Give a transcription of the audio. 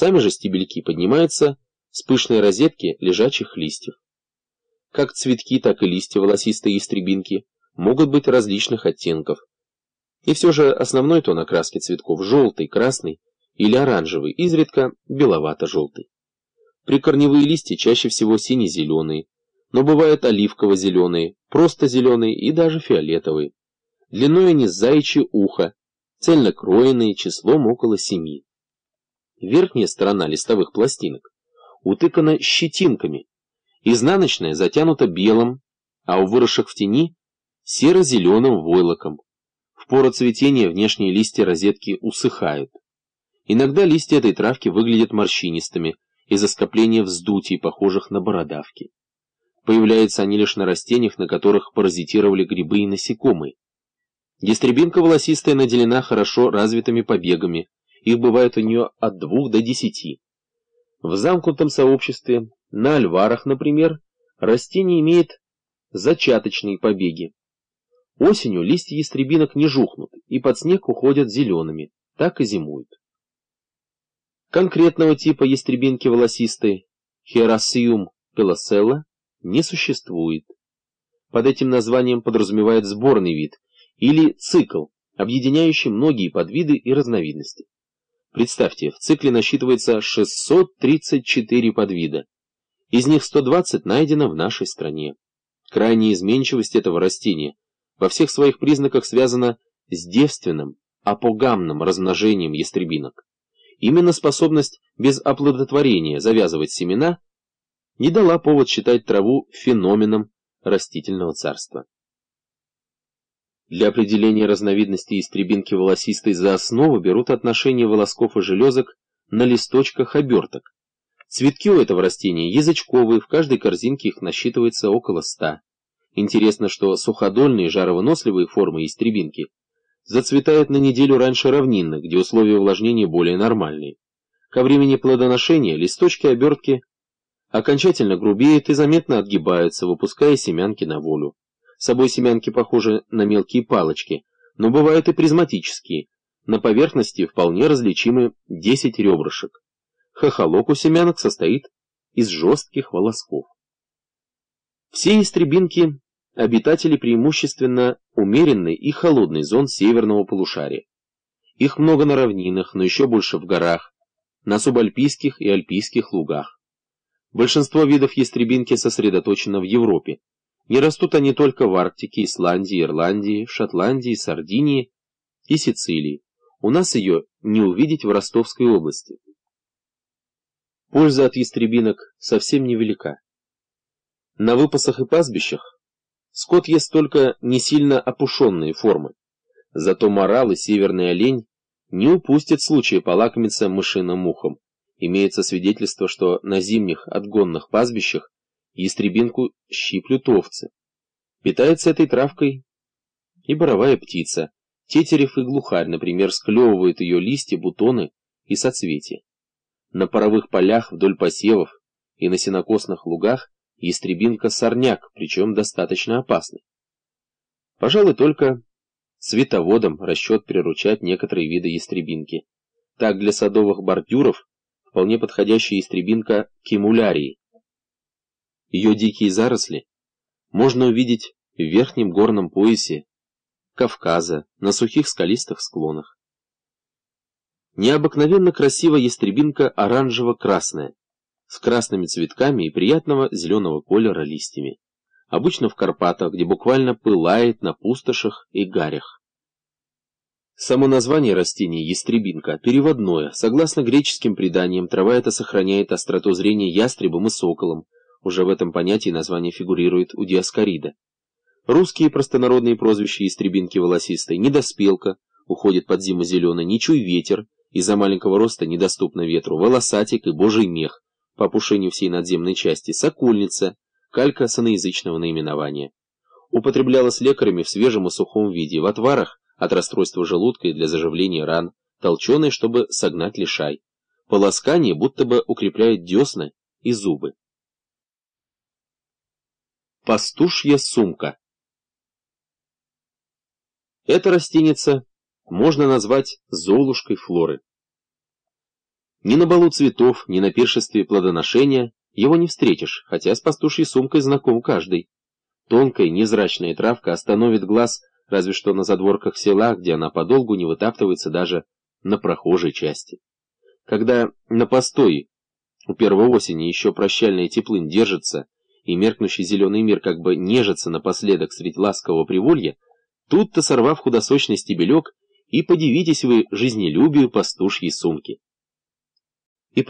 Сами же стебельки поднимаются с пышной розетки лежачих листьев. Как цветки, так и листья волосистой ястребинки могут быть различных оттенков. И все же основной тон окраски цветков желтый, красный или оранжевый, изредка беловато-желтый. Прикорневые листья чаще всего сине-зеленые, но бывают оливково-зеленые, просто зеленые и даже фиолетовые. Длиной они с заячье ухо, цельнокроенные, числом около семи. Верхняя сторона листовых пластинок утыкана щетинками, изнаночная затянута белым, а у выросших в тени серо-зеленым войлоком. В пору цветения внешние листья розетки усыхают. Иногда листья этой травки выглядят морщинистыми из-за скопления вздутий, похожих на бородавки. Появляются они лишь на растениях, на которых паразитировали грибы и насекомые. Ястребинка волосистая наделена хорошо развитыми побегами, их бывает у нее от двух до десяти. В замкнутом сообществе, на альварах, например, растение имеет зачаточные побеги. Осенью листья ястребинок не жухнут и под снег уходят зелеными, так и зимуют. Конкретного типа ястребинки волосистой, Херасиум пелоселла, не существует. Под этим названием подразумевает сборный вид или цикл, объединяющий многие подвиды и разновидности. Представьте, в цикле насчитывается 634 подвида. Из них 120 найдено в нашей стране. Крайняя изменчивость этого растения во всех своих признаках связана с девственным, апогамным размножением ястребинок. Именно способность без оплодотворения завязывать семена не дала повод считать траву феноменом растительного царства. Для определения разновидности истребинки волосистой за основу берут отношение волосков и железок на листочках оберток. Цветки у этого растения язычковые, в каждой корзинке их насчитывается около ста. Интересно, что суходольные жаровыносливые формы истребинки зацветают на неделю раньше равнинных, где условия увлажнения более нормальные. Ко времени плодоношения листочки обертки окончательно грубеют и заметно отгибаются, выпуская семянки на волю собой семянки похожи на мелкие палочки, но бывают и призматические. На поверхности вполне различимы 10 ребрышек. Хохолок у семянок состоит из жестких волосков. Все истребинки – обитатели преимущественно умеренной и холодной зон северного полушария. Их много на равнинах, но еще больше в горах, на субальпийских и альпийских лугах. Большинство видов ястребинки сосредоточено в Европе, не растут они только в Арктике, Исландии, Ирландии, Шотландии, Сардинии и Сицилии. У нас ее не увидеть в Ростовской области. Польза от ястребинок совсем невелика. На выпасах и пастбищах скот ест только не сильно опушенные формы. Зато морал и северный олень не упустят случая полакомиться мышиным мухом. Имеется свидетельство, что на зимних отгонных пастбищах Ястребинку щиплют овцы. Питается этой травкой и боровая птица. Тетерев и глухарь, например, склевывают ее листья, бутоны и соцветия. На паровых полях вдоль посевов и на сенокосных лугах ястребинка-сорняк, причем достаточно опасный. Пожалуй, только цветоводам расчет приручать некоторые виды ястребинки. Так для садовых бордюров вполне подходящая ястребинка кимулярии, ее дикие заросли можно увидеть в верхнем горном поясе Кавказа, на сухих скалистых склонах. Необыкновенно красива ястребинка оранжево-красная, с красными цветками и приятного зеленого колера листьями. Обычно в Карпатах, где буквально пылает на пустошах и гарях. Само название растения ястребинка переводное. Согласно греческим преданиям, трава эта сохраняет остроту зрения ястребам и соколам, уже в этом понятии название фигурирует у Диаскорида. Русские простонародные прозвища истребинки волосистой «Недоспелка», уходит под зиму зеленый, «Ничуй ветер», из-за маленького роста недоступно ветру, «Волосатик» и «Божий мех», по опушению всей надземной части, «Сокольница», калька саноязычного наименования. Употреблялась лекарями в свежем и сухом виде, в отварах от расстройства желудка и для заживления ран, толченой, чтобы согнать лишай. Полоскание будто бы укрепляет десны и зубы. Пастушья сумка. Эта растеница можно назвать золушкой флоры. Ни на балу цветов, ни на пиршестве плодоношения его не встретишь, хотя с пастушьей сумкой знаком каждый. Тонкая, незрачная травка остановит глаз разве что на задворках села, где она подолгу не вытаптывается даже на прохожей части. Когда на постое у первого осени еще прощальная теплынь держится, и меркнущий зеленый мир как бы нежится напоследок средь ласкового приволья, тут-то сорвав худосочный стебелек, и подивитесь вы жизнелюбию пастушьей сумки.